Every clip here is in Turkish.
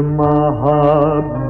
Maha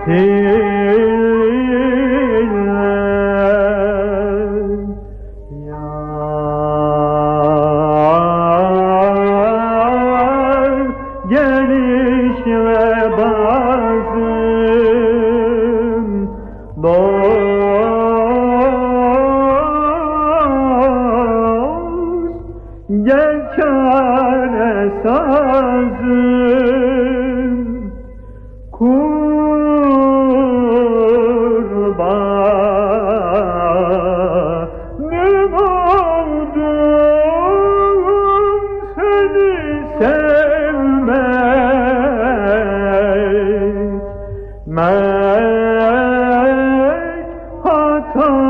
nadirdirten çare sazım kurbanım oldum seni sevmek. Meg hata